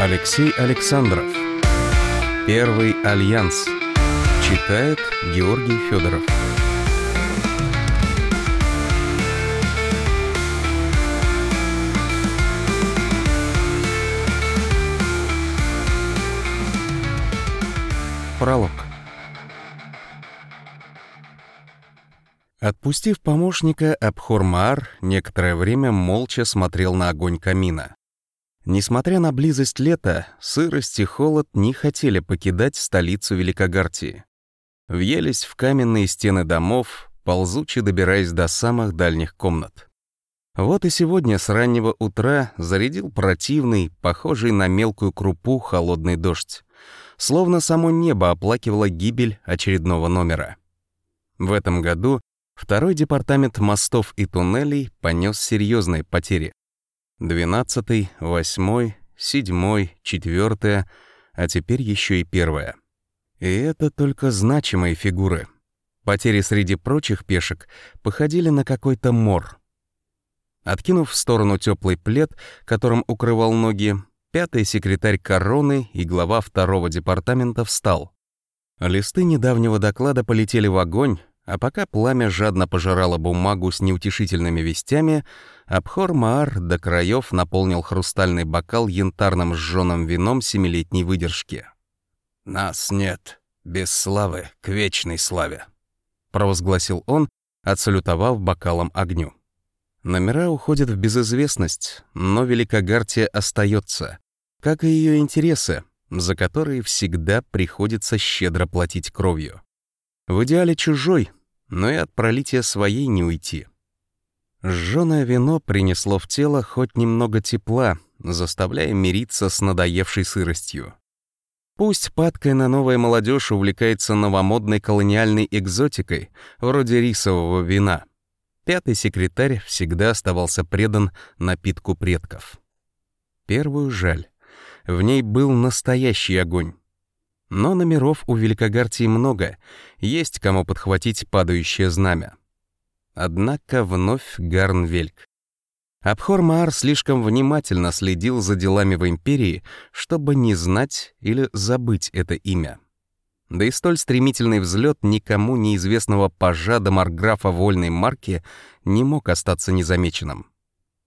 Алексей Александров. Первый альянс. Читает Георгий Федоров. Пролог. Отпустив помощника, Абхормаар некоторое время молча смотрел на огонь камина. Несмотря на близость лета, сырость и холод не хотели покидать столицу Великогартии. Въелись в каменные стены домов, ползучи добираясь до самых дальних комнат. Вот и сегодня с раннего утра зарядил противный, похожий на мелкую крупу, холодный дождь. Словно само небо оплакивало гибель очередного номера. В этом году второй департамент мостов и туннелей понес серьезные потери. Двенадцатый, восьмой, седьмой, четвертая, а теперь еще и первая. И это только значимые фигуры. Потери среди прочих пешек походили на какой-то мор. Откинув в сторону теплый плед, которым укрывал ноги, пятый секретарь короны и глава второго департамента встал. Листы недавнего доклада полетели в огонь, а пока пламя жадно пожирало бумагу с неутешительными вестями, Абхор Маар до краев наполнил хрустальный бокал янтарным сжёным вином семилетней выдержки. «Нас нет, без славы к вечной славе», — провозгласил он, отсалютовав бокалом огню. Номера уходят в безызвестность, но Великогартия остается, как и ее интересы, за которые всегда приходится щедро платить кровью. В идеале чужой, но и от пролития своей не уйти. Жжёное вино принесло в тело хоть немного тепла, заставляя мириться с надоевшей сыростью. Пусть падкая на новая молодежь увлекается новомодной колониальной экзотикой, вроде рисового вина. Пятый секретарь всегда оставался предан напитку предков. Первую жаль. В ней был настоящий огонь. Но номеров у Великогартии много, есть кому подхватить падающее знамя. Однако вновь Гарнвельк. Абхор-Маар слишком внимательно следил за делами в Империи, чтобы не знать или забыть это имя. Да и столь стремительный взлет никому неизвестного пажа до марграфа вольной марки не мог остаться незамеченным.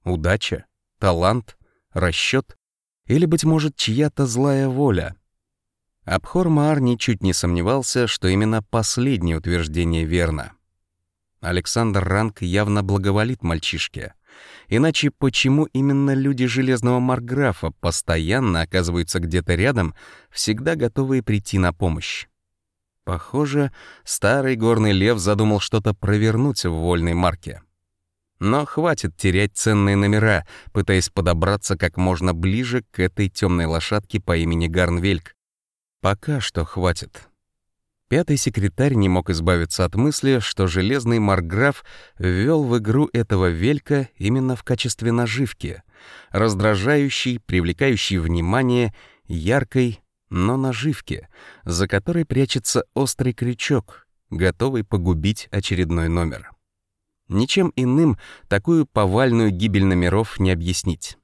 Удача, талант, расчет или, быть может, чья-то злая воля — Абхор Маар ничуть не сомневался, что именно последнее утверждение верно. Александр Ранг явно благоволит мальчишке. Иначе почему именно люди Железного Марграфа постоянно оказываются где-то рядом, всегда готовые прийти на помощь? Похоже, старый горный лев задумал что-то провернуть в вольной марке. Но хватит терять ценные номера, пытаясь подобраться как можно ближе к этой темной лошадке по имени Гарнвельк, Пока что хватит. Пятый секретарь не мог избавиться от мысли, что железный марграф ввел в игру этого велька именно в качестве наживки, раздражающей, привлекающей внимание, яркой, но наживки, за которой прячется острый крючок, готовый погубить очередной номер. Ничем иным такую повальную гибель номеров не объяснить.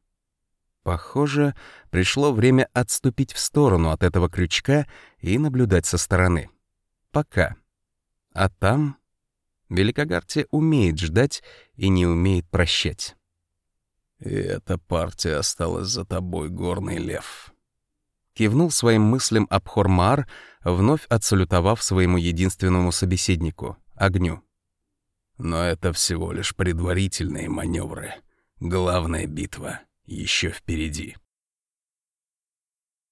Похоже, пришло время отступить в сторону от этого крючка и наблюдать со стороны. Пока. А там Великогартия умеет ждать и не умеет прощать. «И эта партия осталась за тобой, горный лев», кивнул своим мыслям Абхормаар, вновь отсалютовав своему единственному собеседнику — огню. «Но это всего лишь предварительные маневры. Главная битва еще впереди.